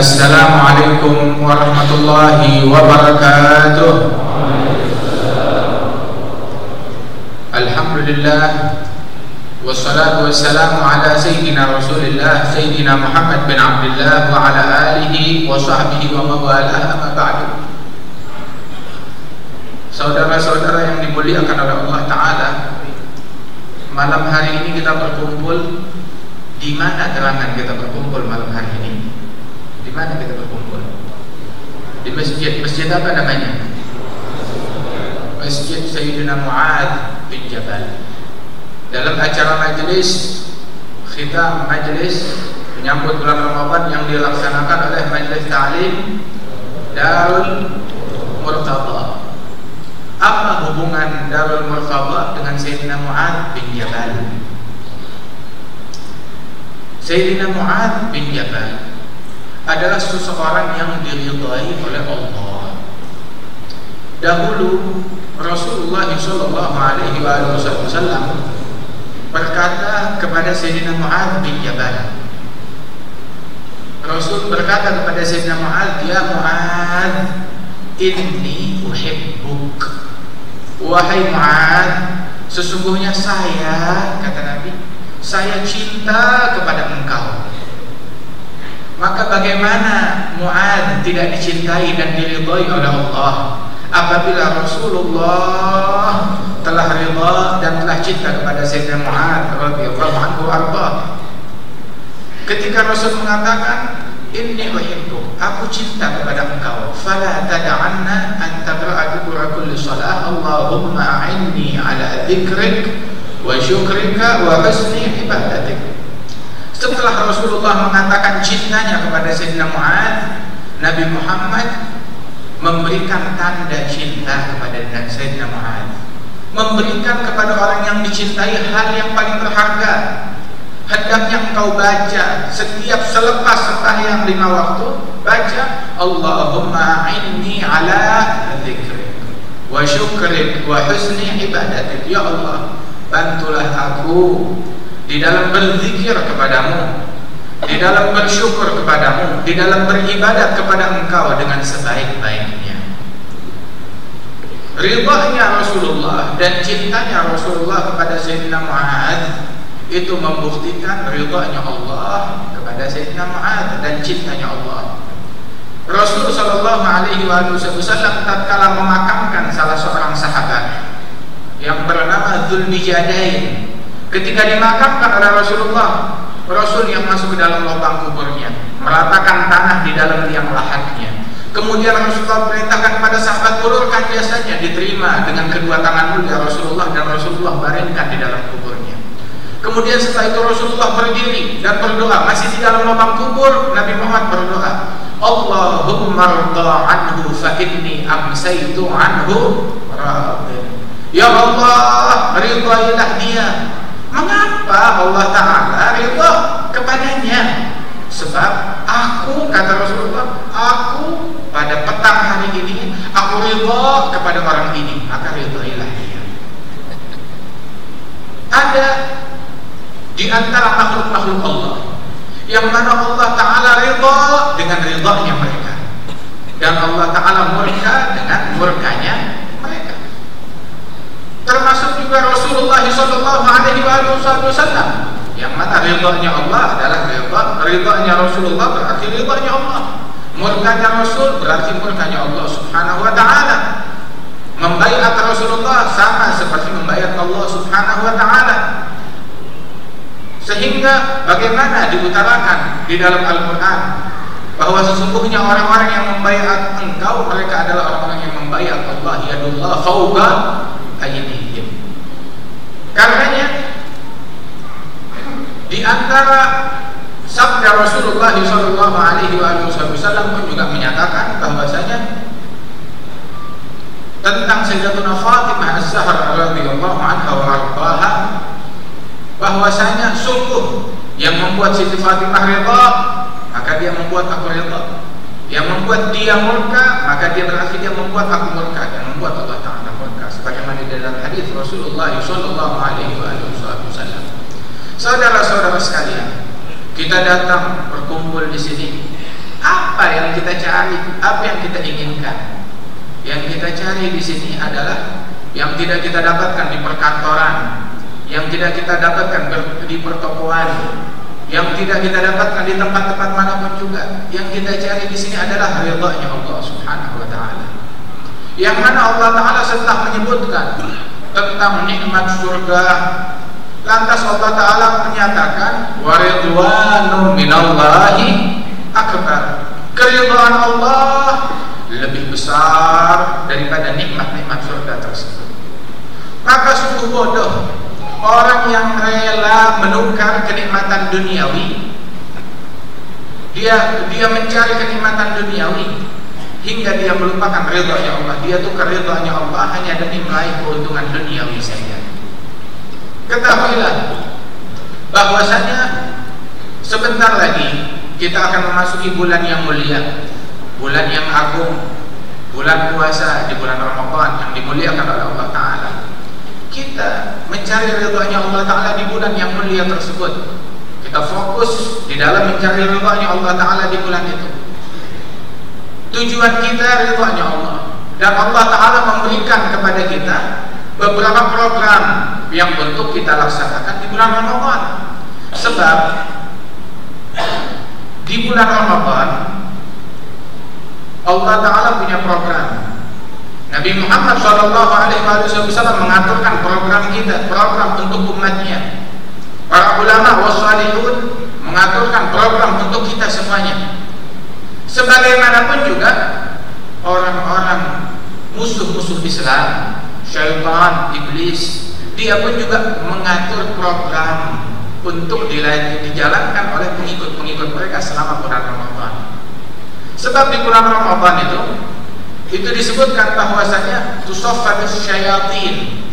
Assalamualaikum warahmatullahi wabarakatuh. Alhamdulillah. Wassalatu wassalamu ala Sayyidina Rasulillah Sayyidina Muhammad bin Abdullah Wa ala alihi wa sahbihi wa mawalah Amma ba'du. Saudara-saudara yang dimuliakan oleh Allah Ta'ala Malam hari ini kita berkumpul. Di mana gerangan kita berkumpul malam hari ini di mana kita berkumpul? Di masjid. Masjid apa namanya? Masjid Sayyidina Mu'ad bin Jabal. Dalam acara majlis khitam majlis menyambut bulan Ramadan yang dilaksanakan oleh Majlis Ta'lim Darul Murtada. Apa hubungan Darul Murtada dengan Sayyidina Mu'ad bin Jabal? Sayyidina Mu'ad bin Jabal adalah seseorang yang diridhai oleh Allah. Dahulu Rasulullah Shallallahu Alaihi Wasallam berkata kepada Sayyidina Mu'adz bin Jabal. Rasul berkata kepada Sayyidina Mu'adz, "Ya Mu'adz, inni uhibbuk." Wahai Mu'adz, sesungguhnya saya, kata Nabi, saya cinta kepada engkau. Maka bagaimana Mu'ad tidak dicintai dan diridhai oleh Allah? Apabila Rasulullah telah ridha dan telah cinta kepada Sayyidina Mu'ad radhiyallahu anhu arba. Ketika Rasul mengatakan Inni uhibbu aku cinta kepada engkau. Fala tad'anna an tabra'a dubura kulli salah Allahumma a'inni ala dzikrik wa syukrika wa husni ibadatik setelah Rasulullah mengatakan cintanya kepada Sayyidina Mu'ad Nabi Muhammad memberikan tanda cinta kepada Sayyidina Mu'ad memberikan kepada orang yang dicintai hal yang paling berharga. Hendaknya engkau baca setiap selepas sembahyang lima waktu baca Allahumma inni ala dzikrik wa syukrik wa husni ibadatik. Ya Allah bantulah aku di dalam berzikir kepadamu di dalam bersyukur kepadamu di dalam beribadat kepada engkau dengan sebaik-baiknya. Ridhanya Rasulullah dan cintanya Rasulullah kepada Sayyidina Mu'ad itu membuktikan ridhanya Allah kepada Sayyidina Mu'ad dan cintanya Allah. Rasul Shallallahu Alaihi Wasallam tatkala memakamkan salah seorang sahabat yang bernama Dzulmijadain Ketika dimakamkan oleh Rasulullah, Rasul yang masuk ke dalam lubang kuburnya, meratakan tanah di dalam tiang lahatnya. Kemudian Rasulullah perintahkan kepada sahabat ulurkan biasanya diterima dengan kedua tangan mulia Rasulullah dan Rasulullah baringkan di dalam kuburnya. Kemudian setelah itu Rasulullah berdiri dan berdoa masih di dalam lubang kubur Nabi Muhammad berdoa Allahumma anhu fa inni amsaitu anhu Ya Allah ridhailah dia Mengapa Allah Ta'ala ridho kepadanya? Sebab aku, kata Rasulullah, aku pada petang hari ini, aku ridho kepada orang ini, maka ridhoilah dia. Ada di antara makhluk-makhluk Allah yang mana Allah Ta'ala ridho dengan ridhonya mereka dan Allah Ta'ala murka dengan murkanya termasuk juga Rasulullah Shallallahu Alaihi Wasallam. Yang mana ridhonya Allah adalah ridha ridhonya Rasulullah berarti ridhonya Allah. Murkanya Rasul berarti murkanya Allah Subhanahu Wa Taala. Membayar Rasulullah sama seperti membayar Allah Subhanahu Wa Taala. Sehingga bagaimana diutarakan di dalam Al-Quran? Bahwa sesungguhnya orang-orang yang membayar engkau mereka adalah orang-orang yang membayar Allah. Ya Allah fauqa aydihim. Karenanya di antara sabda Rasulullah sallallahu alaihi wasallam pun juga menyatakan bahwasanya tentang Sayyidatuna Fatimah Az-Zahra radhiyallahu anha wa ardhaha bahwasanya sungguh yang membuat Siti Fatimah ridha maka dia membuat aku ridha yang membuat dia murka maka dia berarti dia membuat aku murka dan membuat Allah dalam hadis Rasulullah sallallahu alaihi wasallam. Saudara-saudara sekalian, kita datang berkumpul di sini Apa yang kita cari? Apa yang kita inginkan? Yang kita cari di sini adalah yang tidak kita dapatkan di perkantoran, yang tidak kita dapatkan di pertokoan, yang tidak kita dapatkan di tempat-tempat mana pun juga. Yang kita cari di sini adalah ridha-Nya Allah Subhanahu wa taala. Yang mana Allah taala setelah menyebutkan tentang nikmat surga lantas Allah taala menyatakan wa ridwanun minallahi akbar. Keridhaan Allah lebih besar daripada nikmat-nikmat surga tersebut. Maka sungguh bodoh orang yang rela menukar kenikmatan duniawi dia dia mencari kenikmatan duniawi hingga dia melupakan ridhonya Allah. Dia tukar ridhonya Allah. Hanya demi meraih keuntungan duniawi saja. Ketahuilah bahwasanya sebentar lagi kita akan memasuki bulan yang mulia. Bulan yang agung. Bulan puasa di bulan Ramadan yang dimuliakan oleh Allah Ta'ala. Kita mencari ridhonya Allah Ta'ala di bulan yang mulia tersebut. Kita fokus di dalam mencari ridhonya Allah Ta'ala di bulan itu tujuan kita ridhonya Allah. Dan Allah Ta'ala memberikan kepada kita beberapa program yang untuk kita laksanakan di bulan Ramadan. Sebab di bulan Ramadan Allah Ta'ala punya program. Nabi Muhammad SAW mengaturkan program kita program untuk umatnya. Para ulama wassalihun mengaturkan program untuk kita semuanya sebagaimanapun juga orang-orang musuh-musuh Islam syaitan, iblis dia pun juga mengatur program untuk dijalankan oleh pengikut-pengikut mereka selama bulan Ramadan Sebab di bulan Ramadan itu itu disebutkan bahwasanya tusaffadus syayatin.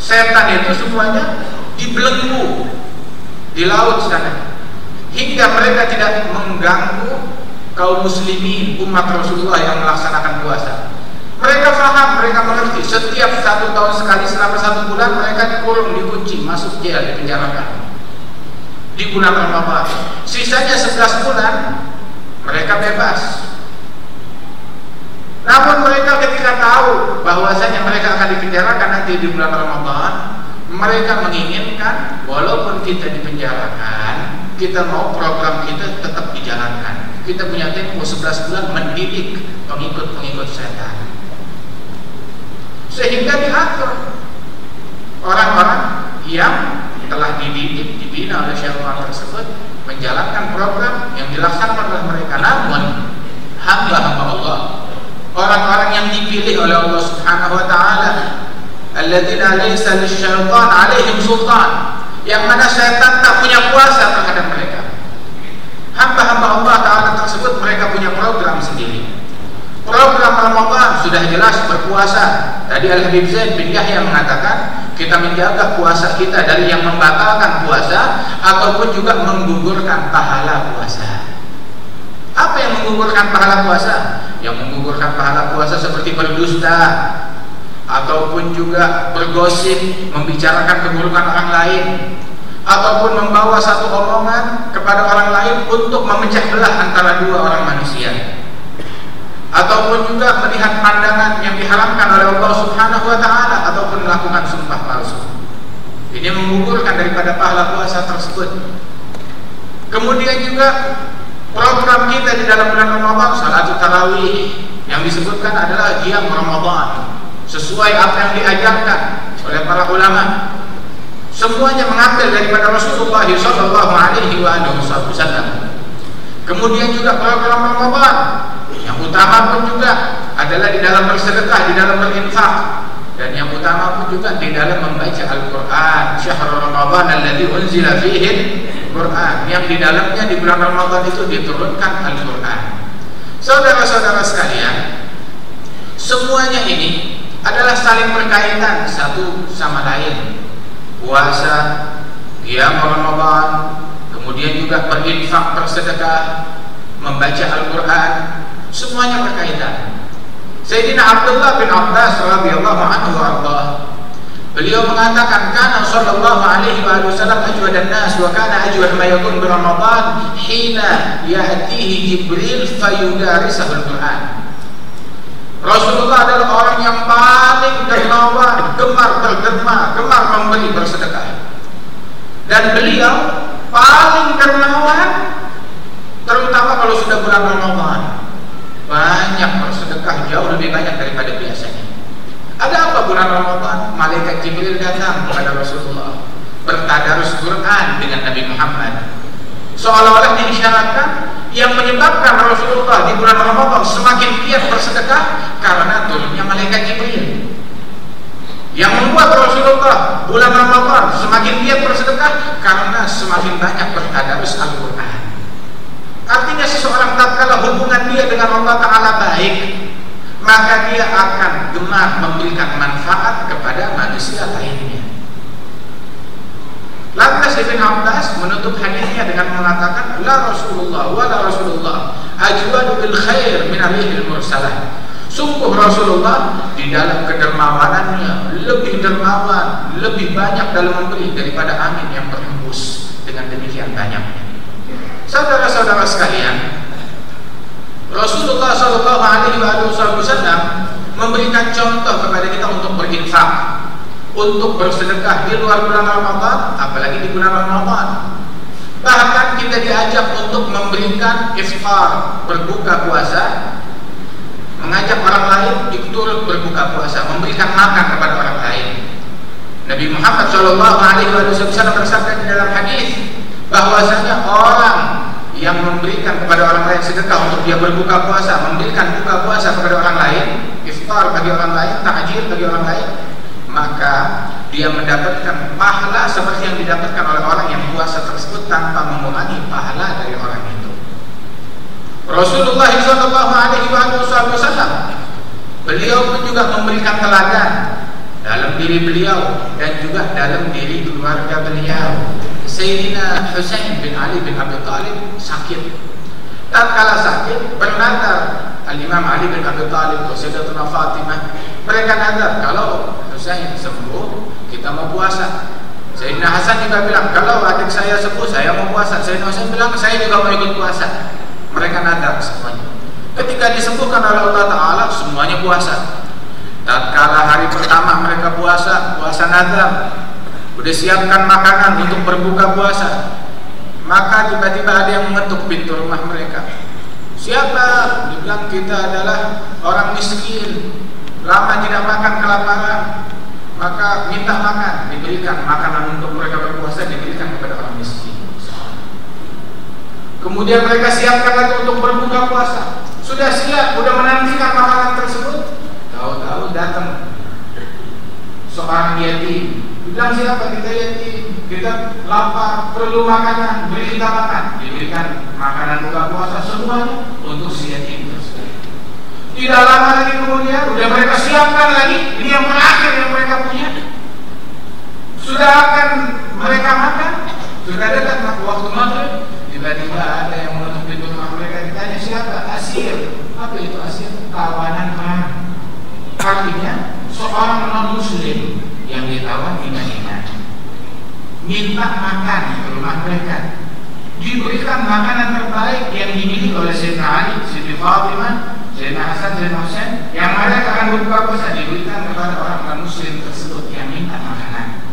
Setan itu semuanya dibelenggu di laut sana hingga mereka tidak mengganggu kaum muslimin umat Rasulullah yang melaksanakan puasa. Mereka faham, mereka mengerti. Setiap satu tahun sekali selama satu bulan mereka dikurung, dikunci, masuk jail, dipenjarakan. Di bulan Ramadan. Sisanya 11 bulan mereka bebas. Namun mereka ketika tahu bahwasanya mereka akan dipenjarakan nanti di bulan Ramadan, mereka menginginkan walaupun kita dipenjarakan, kita mau program kita tetap dijalankan. Kita punya tempo 11 bulan mendidik pengikut-pengikut setan. Sehingga diatur orang-orang yang telah dididik, dibina oleh syaitan tersebut menjalankan program yang dilaksanakan oleh mereka namun hamba-hamba Allah orang-orang yang dipilih oleh Allah Subhanahu wa taala alladzina laysa lisyaitan alaihim sultan yang mana setan tak punya kuasa terhadap mereka hamba-hamba Allah taala tersebut mereka punya program sendiri program Ramadan sudah jelas berpuasa tadi Al-Habib Zain bin Yahya mengatakan kita menjaga puasa kita dari yang membatalkan puasa ataupun juga menggugurkan pahala puasa. Apa yang menggugurkan pahala puasa? Yang menggugurkan pahala puasa seperti berdusta ataupun juga bergosip, membicarakan keburukan orang lain ataupun membawa satu omongan kepada orang lain untuk memecah belah antara dua orang manusia ataupun juga melihat pandangan yang diharamkan oleh Allah Subhanahu wa taala ataupun melakukan sumpah palsu. Ini menggugurkan daripada pahala puasa tersebut. Kemudian juga program kita di dalam bulan Ramadan salat tarawih yang disebutkan adalah qiyam Ramadan sesuai apa yang diajarkan oleh para ulama. Semuanya mengambil daripada Rasulullah sallallahu alaihi wasallam. Kemudian juga program Ramadan yang utama pun juga adalah di dalam bersedekah, di dalam berinfak dan yang utama pun juga di dalam membaca Al-Qur'an. Syahrul Ramadan alladzi unzila fihi Quran yang di dalamnya di bulan Ramadan itu diturunkan Al-Qur'an. Saudara-saudara sekalian, semuanya ini adalah saling berkaitan satu sama lain. Puasa, qiyam Ramadan, kemudian juga berinfak bersedekah, membaca Al-Qur'an, semuanya berkaitan. Sayyidina Abdullah bin Abbas radhiyallahu anhu Allah Beliau mengatakan kana sallallahu alaihi wa wasallam ajwad an-nas wa kana ajwad ma yakun bi Ramadan hina ya'tihi Jibril fayudarisahu al-Qur'an. Rasulullah adalah orang yang paling dermawan, gemar berderma, gemar memberi bersedekah. Dan beliau paling dermawan terutama kalau sudah bulan Ramadan. Banyak bersedekah jauh lebih banyak daripada biasanya. Ada apa bulan Ramadan? Malaikat Jibril datang kepada Rasulullah bertadarus Quran dengan Nabi Muhammad. Seolah-olah diisyaratkan yang menyebabkan Rasulullah di bulan Ramadan semakin giat bersedekah karena turunnya malaikat Jibril. Yang membuat Rasulullah bulan Ramadan semakin giat bersedekah karena semakin banyak bertadarus Al-Quran. Artinya seseorang tatkala hubungan dia dengan Allah Ta'ala baik maka dia akan gemar memberikan manfaat kepada manusia lainnya. Lantas Ibn Abbas menutup hadisnya dengan mengatakan La Rasulullah wa la Rasulullah ajwadu bil khair min alihil mursalah Sungguh Rasulullah di dalam kedermawanannya lebih dermawan, lebih banyak dalam memberi daripada angin yang berhembus dengan demikian banyaknya. Saudara-saudara sekalian, Rasulullah Shallallahu Alaihi Wasallam memberikan contoh kepada kita untuk berinfak, untuk bersedekah di luar bulan Ramadan, apalagi di bulan Ramadan. Bahkan kita diajak untuk memberikan iftar, berbuka puasa, mengajak orang lain ikut berbuka puasa, memberikan makan kepada orang lain. Nabi Muhammad Shallallahu Alaihi Wasallam bersabda di dalam hadis bahwasanya orang yang memberikan kepada orang lain sedekah untuk dia berbuka puasa, memberikan buka puasa kepada orang lain, iftar bagi orang lain, takjil bagi orang lain, maka dia mendapatkan pahala seperti yang didapatkan oleh orang yang puasa tersebut tanpa mengurangi pahala dari orang itu. Rasulullah SAW beliau pun juga memberikan teladan dalam diri beliau dan juga dalam diri keluarga beliau. Sayyidina Husain bin Ali bin Abi Talib sakit. Tatkala sakit bernadar Al-Imam Ali bin Abi Talib atau Sayyidatuna Fatimah mereka nadar kalau Husain sembuh kita mau puasa. Sayyidina Hasan juga bilang kalau adik saya sembuh saya mau puasa. Sayyidina Husain bilang saya juga mau ikut puasa mereka nadar semuanya ketika disembuhkan oleh Allah Ta'ala semuanya puasa tatkala hari pertama mereka puasa puasa nadar Udah siapkan makanan untuk berbuka puasa. Maka tiba-tiba ada yang mengetuk pintu rumah mereka. Siapa? Dibilang kita adalah orang miskin. Lama tidak makan kelaparan. Maka minta makan, diberikan makanan untuk mereka berpuasa diberikan kepada orang miskin. Kemudian mereka siapkan lagi untuk berbuka puasa. Sudah siap, sudah menantikan makanan tersebut. Tahu-tahu datang seorang yatim Bilang siapa kita yatim, kita lapar, perlu makanan, beri kita makan. Diberikan makanan buka puasa semuanya untuk si yatim tersebut. Tidak lama lagi kemudian, sudah mereka siapkan lagi, ini yang terakhir yang mereka punya. Sudah akan mereka makan, sudah dekat waktu maghrib, tiba-tiba ada yang menutup pintu rumah mereka ditanya siapa? Asir. Apa itu asir? Kawanan perang. Artinya seorang non muslim yang ditawan di Madinah minta makan ke rumah mereka diberikan makanan terbaik yang dimiliki oleh Sayyidina Ali, Siti Fatimah, Sayyidina Hasan, Sayyidina Hussein yang mereka akan berbuka puasa diberikan kepada orang non muslim tersebut yang minta makanan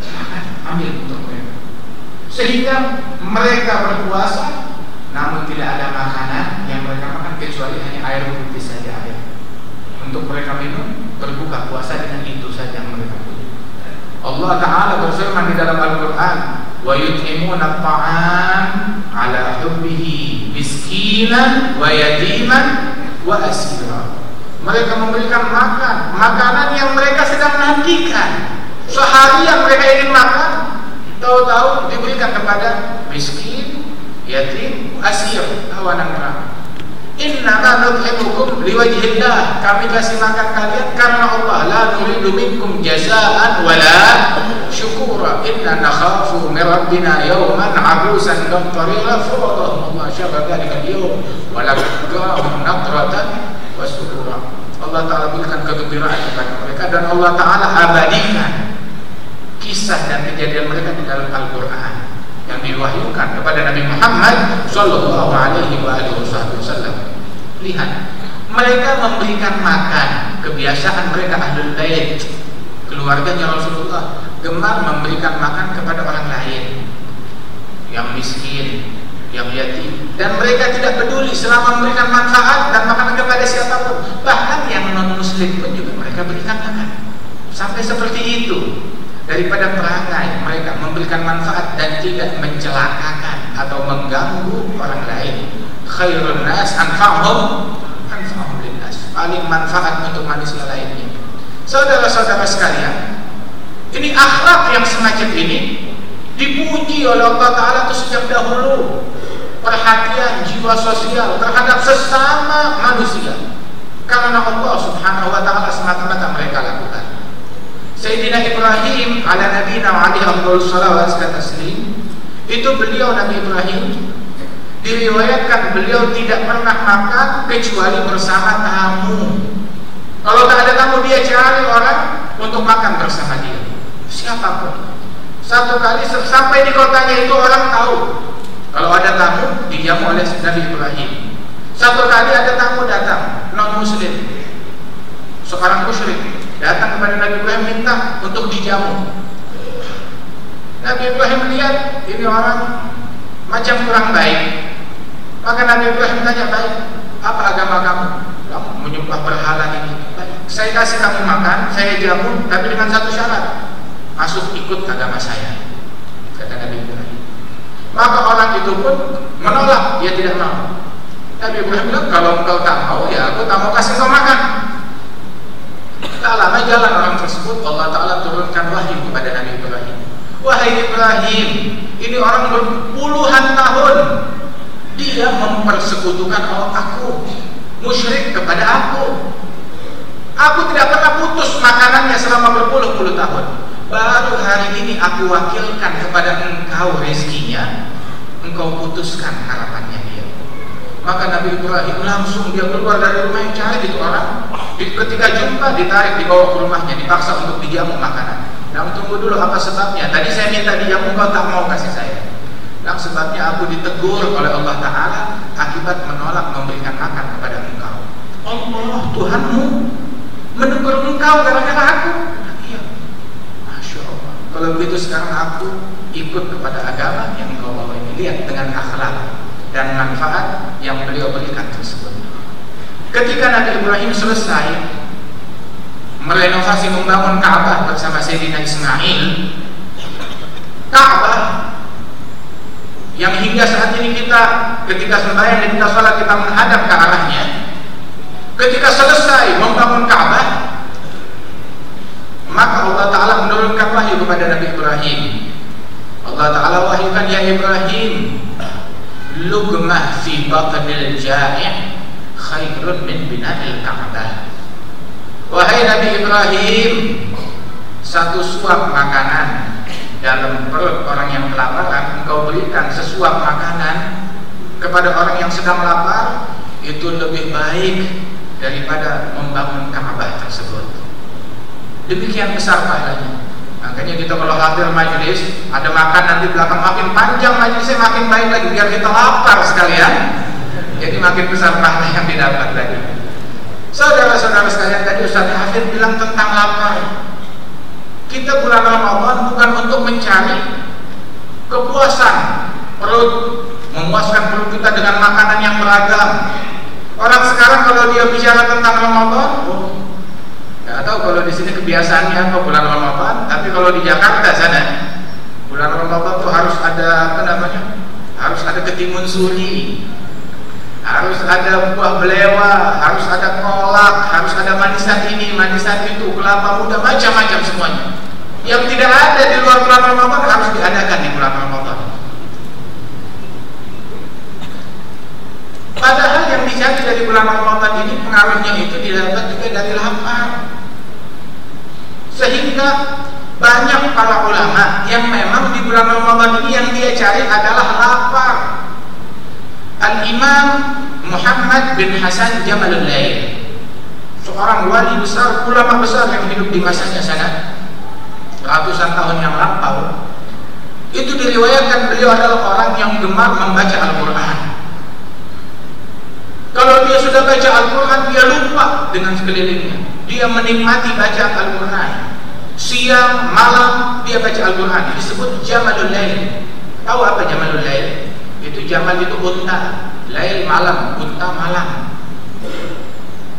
makan ambil untuk mereka sehingga mereka berpuasa namun tidak ada makanan yang mereka makan kecuali hanya air putih saja air untuk mereka minum berbuka puasa dengan itu saja mereka punya. Allah Taala berfirman di dalam Al-Qur'an, "Wa yut'imuna at-ta'am 'ala hubbihi miskinan wa yatiman wa asira." Mereka memberikan makan, makanan yang mereka sedang nantikan. Seharian mereka ingin makan, tahu-tahu diberikan kepada miskin, yatim, asir, tawanan neraka. Innama nut'imukum liwajhillah. Kami kasih makan kalian karena Allah. La nuridu minkum jazaan wala syukura. Inna nakhafu min rabbina yawman 'abusan qamtarira fawadahum Allah syabba dzalika al-yawm wa wa syukura. Allah Ta'ala berikan kegembiraan kepada mereka dan Allah Ta'ala abadikan kisah dan kejadian mereka di dalam Al-Quran yang diwahyukan kepada Nabi Muhammad Sallallahu Alaihi Wasallam. Lihat, mereka memberikan makan kebiasaan mereka ahlul bait keluarganya Rasulullah gemar memberikan makan kepada orang lain yang miskin yang yatim. Dan mereka tidak peduli selama memberikan manfaat dan makanan kepada siapa pun. Bahkan yang non muslim pun juga mereka berikan makan. Sampai seperti itu daripada perangai mereka memberikan manfaat dan tidak mencelakakan atau mengganggu orang lain. Khairun nas anfa'hum anfa'hum linnas paling manfaat untuk manusia lainnya. Saudara-saudara sekalian ini akhlak yang semacam ini dipuji oleh Allah Ta'ala itu sejak dahulu. Perhatian jiwa sosial terhadap sesama manusia. Karena Allah Subhanahu wa taala semata-mata mereka lakukan. Sayyidina Ibrahim ala wa alaihi afdhalus salawat wa taslim itu beliau Nabi Ibrahim diriwayatkan beliau tidak pernah makan kecuali bersama tamu. Kalau tak ada tamu dia cari orang untuk makan bersama dia. Siapa pun. Satu kali sampai di kotanya itu orang tahu kalau ada tamu dijamu oleh Nabi Ibrahim. Satu kali ada tamu datang non muslim, seorang musyrik datang kepada Nabi Ibrahim minta untuk dijamu. Nabi Ibrahim lihat ini orang macam kurang baik. Maka Nabi Ibrahim tanya baik, apa agama kamu? Kamu menyembah berhala ini. Saya kasih kamu makan, saya jamu, tapi dengan satu syarat, masuk ikut agama saya. Kata Nabi Ibrahim. Maka orang itu pun menolak, dia tidak mau. Nabi Ibrahim bilang, kalau engkau tak mau, ya aku tak mau kasih kau makan. Tak lama jalan orang tersebut, Allah Ta'ala turunkan wahyu kepada Nabi Ibrahim. Wahai Ibrahim, ini orang berpuluhan tahun dia mempersekutukan Allah aku, musyrik kepada aku. Aku tidak pernah putus makanannya selama berpuluh-puluh tahun. Baru hari ini aku wakilkan kepada engkau rezekinya Engkau putuskan harapannya Maka Nabi Ibrahim langsung dia keluar dari rumah yang cari itu orang Ketika jumpa ditarik dibawa ke rumahnya Dipaksa untuk dijamu makanan. Nah tunggu dulu apa sebabnya. Tadi saya minta dijamu kau tak mau kasih saya. Nah sebabnya aku ditegur oleh Allah Ta'ala Akibat menolak memberikan makan kepada engkau. Allah Tuhanmu Menegur engkau gara-gara aku. Kalau begitu sekarang aku ikut kepada agama yang kau bawa ini. Lihat dengan akhlak dan manfaat yang beliau berikan tersebut. Ketika Nabi Ibrahim selesai merenovasi membangun Ka'bah bersama Sayyidina Ismail, Ka'bah yang hingga saat ini kita ketika sembahyang dan kita sholat kita menghadap ke arahnya ketika selesai membangun Ka'bah maka Allah Ta'ala menurunkan wahyu kepada Nabi Ibrahim Allah Ta'ala wahyukan Ya Ibrahim Lugmah fi batnil ja'i' Khairun min bina'il ka'bah Wahai Nabi Ibrahim Satu suap makanan Dalam perut orang yang kelaparan Engkau berikan sesuap makanan Kepada orang yang sedang lapar Itu lebih baik Daripada membangun Ka'bah tersebut Demikian besar pahalanya. Makanya kita kalau hadir majelis, ada makan nanti belakang makin panjang majelisnya makin baik lagi biar kita lapar sekalian. Jadi makin besar pahala yang didapat lagi. Saudara-saudara sekalian tadi Ustaz Hafid bilang tentang lapar. Kita bulan Ramadan bukan untuk mencari kepuasan perut, memuaskan perut kita dengan makanan yang beragam. Orang sekarang kalau dia bicara tentang Ramadan, oh, tahu kalau di sini kebiasaannya apa bulan Ramadan, tapi kalau di Jakarta sana bulan Ramadan tuh harus ada apa namanya? Harus ada ketimun suri, harus ada buah belewa, harus ada kolak, harus ada manisan ini, manisan itu, kelapa muda, macam-macam semuanya. Yang tidak ada di luar bulan Ramadan harus diadakan di bulan Ramadan. Padahal yang dicari dari bulan Ramadan ini pengaruhnya itu didapat juga dari lapar sehingga banyak para ulama yang memang di bulan Ramadan ini yang dia cari adalah lapar. Al-Imam Muhammad bin Hasan Jamalul Lail. Seorang wali besar, ulama besar yang hidup di masanya sana. Ratusan tahun yang lampau. Itu diriwayatkan beliau adalah orang yang gemar membaca Al-Quran kalau dia sudah baca Al-Quran dia lupa dengan sekelilingnya. Dia menikmati bacaan Al-Quran. Siang, malam dia baca Al-Quran. Disebut Jamalul Lail. Tahu apa Jamalul Lail? itu Jamal itu unta. Lail malam, unta malam.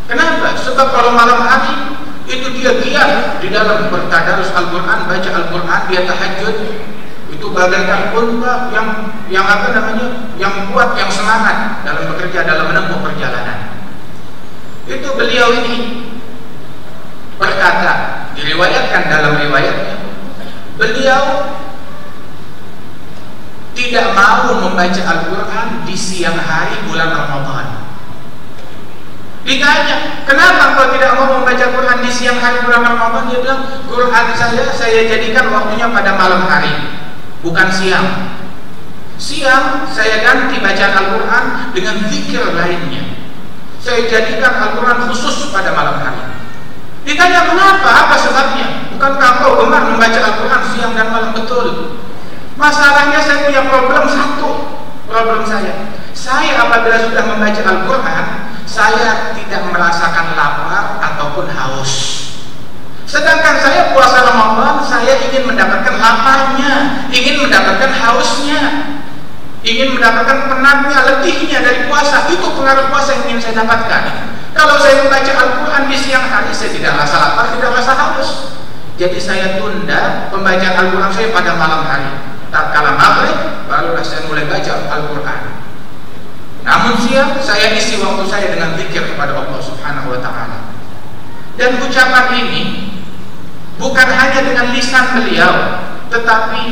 Kenapa? sebab kalau malam hari itu dia giat di dalam bertadarus Al-Quran baca Al-Quran, dia tahajud itu bagaikan unta yang yang apa namanya yang kuat yang semangat dalam bekerja dalam menempuh perjalanan. Itu beliau ini berkata diriwayatkan dalam riwayatnya beliau tidak mau membaca Al-Quran di siang hari bulan Ramadan. Ditanya, kenapa kau tidak mau membaca Quran di siang hari bulan Ramadan? Dia bilang, Quran saya saya jadikan waktunya pada malam hari bukan siang. Siang saya ganti bacaan Al-Quran dengan zikir lainnya. Saya jadikan Al-Quran khusus pada malam hari. Ditanya kenapa? Apa sebabnya? Bukankah kau gemar membaca Al-Quran siang dan malam betul? Masalahnya saya punya problem satu. Problem saya. Saya apabila sudah membaca Al-Quran, saya tidak merasakan lapar ataupun haus. Sedangkan saya puasa Ramadan, saya ingin mendapatkan laparnya, ingin mendapatkan hausnya, ingin mendapatkan penatnya, letihnya dari puasa. Itu pengaruh puasa yang ingin saya dapatkan. Kalau saya membaca Al-Quran di siang hari, saya tidak rasa lapar, tidak rasa haus. Jadi saya tunda pembacaan Al-Quran saya pada malam hari. Tak kala maghrib, barulah saya mulai baca Al-Quran. Namun siang, saya isi waktu saya dengan zikir kepada Allah Subhanahu Wa Taala. Dan ucapan ini bukan hanya dengan lisan beliau tetapi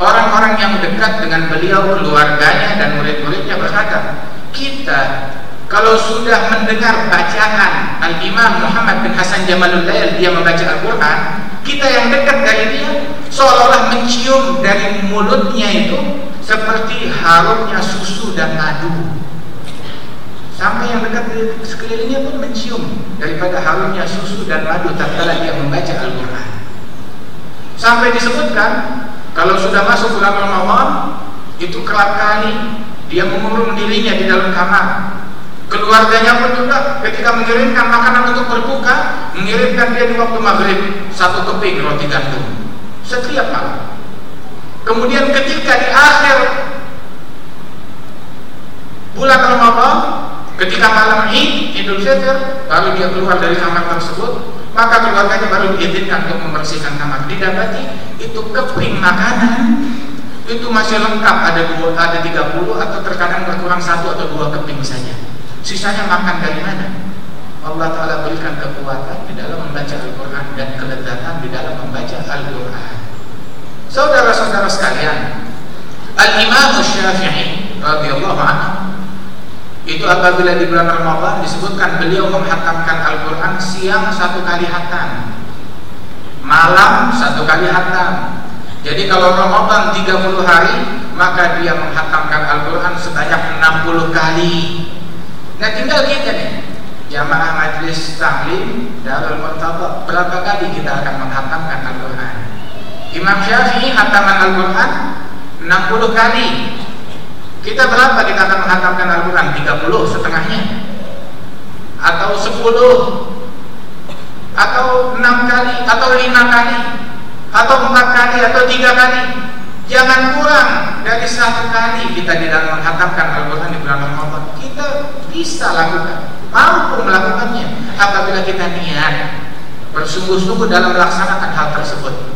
orang-orang yang dekat dengan beliau keluarganya dan murid-muridnya berkata kita kalau sudah mendengar bacaan Al-Imam Muhammad bin Hasan Jamalul Lail dia membaca Al-Quran kita yang dekat dari dia seolah-olah mencium dari mulutnya itu seperti harumnya susu dan madu Sampai yang dekat di sekelilingnya pun mencium daripada harumnya susu dan madu tatkala dia membaca Al-Quran. Sampai disebutkan kalau sudah masuk bulan Ramadan itu kerap kali dia mengurung dirinya di dalam kamar. Keluarganya pun juga ketika mengirimkan makanan untuk berbuka, mengirimkan dia di waktu maghrib satu keping roti gandum setiap malam. Kemudian ketika di akhir bulan Ramadan Ketika malam Id, Idul Fitr, baru dia keluar dari kamar tersebut, maka keluarganya baru diizinkan untuk membersihkan kamar. Didapati itu keping makanan itu masih lengkap ada dua, ada 30 atau terkadang berkurang satu atau dua keping saja. Sisanya makan dari mana? Allah Ta'ala berikan kekuatan di dalam membaca Al-Quran dan kelezatan di dalam membaca Al-Quran. Saudara-saudara sekalian, Al-Imam Syafi'i radhiyallahu anhu itu apabila di bulan Ramadan disebutkan beliau menghatamkan Al-Quran siang satu kali hatam. Malam satu kali hatam. Jadi kalau Ramadan 30 hari maka dia menghatamkan Al-Quran sebanyak 60 kali. Nah tinggal kita nih jamaah majlis tahlim Darul Murtabak berapa kali kita akan menghatamkan Al-Quran? Imam Syafi'i hataman Al-Quran 60 kali kita berapa kita akan menghatamkan Al-Quran? 30 setengahnya? Atau 10 Atau 6 kali? Atau 5 kali? Atau 4 kali? Atau 3 kali? Jangan kurang dari satu kali kita di dalam menghatamkan Al-Quran di bulan Ramadan. Kita bisa lakukan Mampu melakukannya Apabila kita niat Bersungguh-sungguh dalam melaksanakan hal tersebut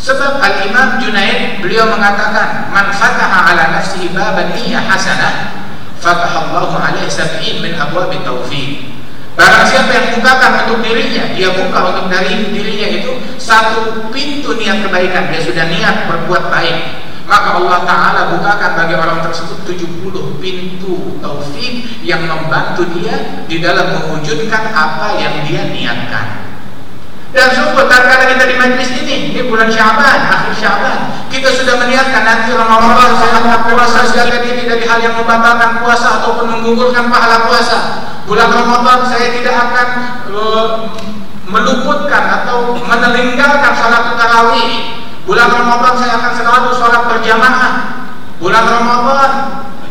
Sebab Al-Imam Junaid beliau mengatakan, "Man fataha ala nafsihi baban niyyah hasanah, fataha Allahu alaihi sab'in min abwabi taufiq." Barang siapa yang bukakan untuk dirinya, dia buka untuk dari dirinya itu satu pintu niat kebaikan, dia sudah niat berbuat baik. Maka Allah Ta'ala bukakan bagi orang tersebut 70 pintu taufik yang membantu dia di dalam mewujudkan apa yang dia niatkan. Dan sungguh tatkala kita di majlis ini, ini bulan Syaban, akhir Syaban, kita sudah meniatkan nanti saya akan puasa jaga diri dari hal yang membatalkan puasa ataupun menggugurkan pahala puasa. Bulan Ramadan saya tidak akan uh, meluputkan atau meninggalkan salat tarawih. Bulan Ramadan saya akan selalu sholat berjamaah. Bulan Ramadan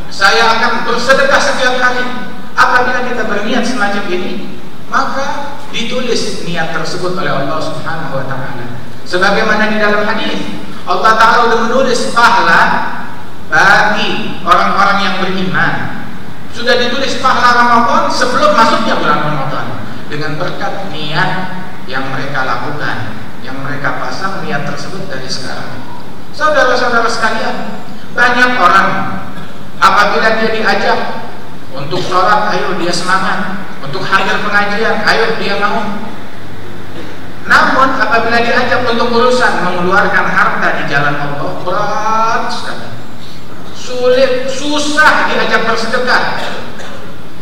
saya akan bersedekah setiap hari. Apabila kita berniat semacam ini, maka ditulis niat tersebut oleh Allah Subhanahu wa taala. Sebagaimana di dalam hadis, Allah taala sudah menulis pahala bagi orang-orang yang beriman. Sudah ditulis pahala Ramadan sebelum masuknya bulan Ramadan dengan berkat niat yang mereka lakukan, yang mereka pasang niat tersebut dari sekarang. Saudara-saudara sekalian, banyak orang apabila dia diajak untuk sholat, ayo dia semangat. Untuk hadir pengajian, ayo dia mau. Namun apabila diajak untuk urusan mengeluarkan harta di jalan Allah, berat sekali. Sulit, susah diajak bersedekah.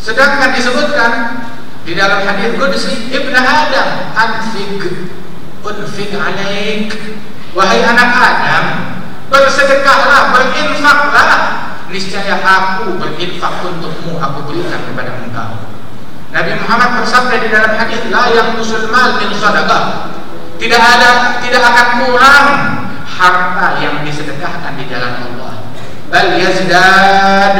Sedangkan disebutkan di dalam hadis qudsi Ibnu Adam anfik unfik alaik wahai anak Adam bersedekahlah berinfaklah niscaya aku berinfak untukmu aku berikan kepada engkau Nabi Muhammad bersabda di dalam hadis la yang musulman min sadaqah. Tidak ada tidak akan kurang harta yang disedekahkan di jalan Allah. Bal yazdad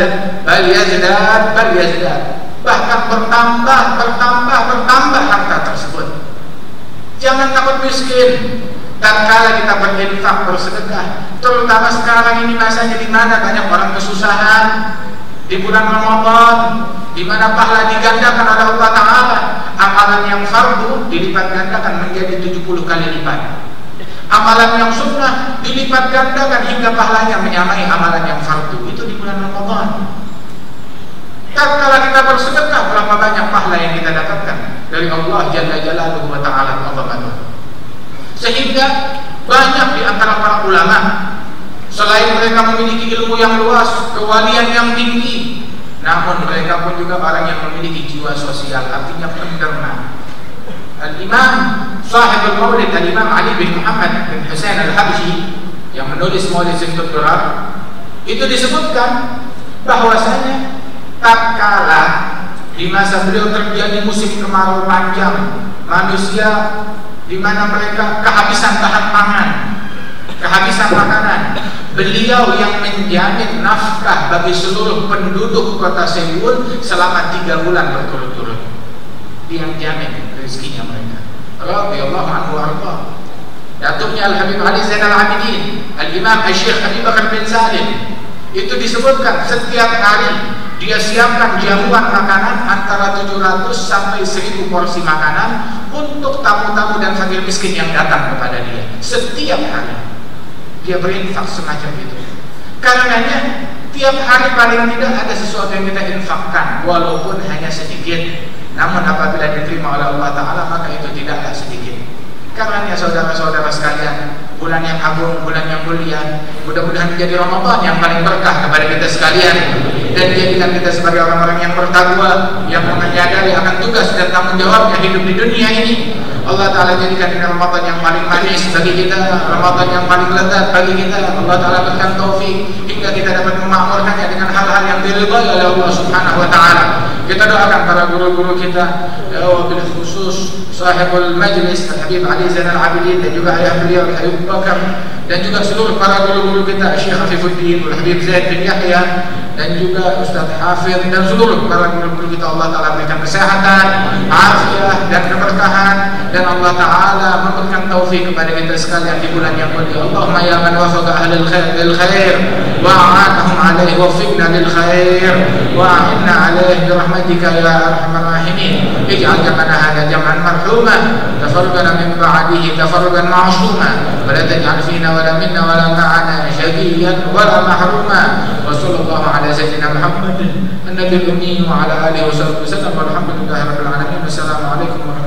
bal yazdad bal yazdad. Bahkan bertambah bertambah bertambah harta tersebut. Jangan takut miskin. Tatkala kita berinfak bersedekah terutama sekarang ini masanya di mana banyak orang kesusahan di bulan Ramadan di mana pahala digandakan oleh Allah taala. Amalan yang fardu dilipat gandakan menjadi 70 kali lipat. Amalan yang sunnah dilipat gandakan hingga pahalanya menyamai amalan yang fardu. Itu di bulan Ramadan. Tatkala kita bersedekah berapa banyak pahala yang kita dapatkan? Dari Allah Jalla Jalaluhu wa taala sehingga banyak di antara para ulama selain mereka memiliki ilmu yang luas, kewalian yang tinggi, namun mereka pun juga orang yang memiliki jiwa sosial, artinya penderma. Al-Imam Sahib al-Maulid Al-Imam Ali bin Muhammad bin Husain al-Habsyi yang menulis Maulid Sintul Durar itu disebutkan bahwasanya tatkala di masa beliau terjadi musim kemarau panjang manusia di mana mereka kehabisan bahan pangan, kehabisan makanan. Beliau yang menjamin nafkah bagi seluruh penduduk kota Seoul selama tiga bulan berturut-turut. Dia jamin rezekinya mereka. Radhiyallahu anhu warḍah. Datuknya Al Habib Ali Zainal Abidin, Al Imam Al Syekh Abi Bakar bin Salim. Itu disebutkan setiap hari dia siapkan jamuan makanan antara 700 sampai 1000 porsi makanan untuk tamu-tamu dan fakir miskin yang datang kepada dia setiap hari. Dia berinfak semacam itu. Karenanya tiap hari paling tidak ada sesuatu yang kita infakkan walaupun hanya sedikit. Namun apabila diterima oleh Allah Taala maka itu tidaklah sedikit. Karenanya saudara-saudara sekalian, bulan yang agung, bulan yang mulia, mudah-mudahan menjadi Ramadan yang paling berkah kepada kita sekalian. Dan jadikan kita sebagai orang-orang yang bertakwa yang menyadari akan tugas dan tanggung jawabnya hidup di dunia ini. Allah Ta'ala jadikan ini Ramadan yang paling manis bagi kita Ramadan yang paling lezat bagi kita. Allah Ta'ala berikan taufik hingga kita dapat memakmurkannya dengan hal-hal yang diridhai oleh Allah Subhanahu Wa Ta'ala. Kita doakan para guru-guru kita ya wabil khusus sahibul majlis Habib Ali Zainal Abidin dan juga ayah beliau Habib Bakar dan juga seluruh para guru-guru kita Syekh Hafifuddin Habib Zaid bin Yahya dan juga Ustaz Hafid dan seluruh para guru-guru kita Allah Ta'ala berikan kesehatan, afiat dan keberkahan. Dan Allah Ta'ala memberikan taufik kepada kita sekalian di bulan yang mulia. Allahumma ya man wafaqa ahlil khair lil khair wa a'anahum alaih wa fiqna lil khair wa a'inna alaih birahmatika ya arhamar rahimin. Ij'al jamana hada jam'an marhuma tafarqana min ba'dihi tafarqan ma'asuma wa la taj'al fina wa la minna wa la ma'ana syagiyan wa la mahruma wa sallallahu على سيدنا محمد النبي الأمي وعلى آله وصحبه وسلم. والحمد لله رب العالمين والسلام عليكم ورحمة الله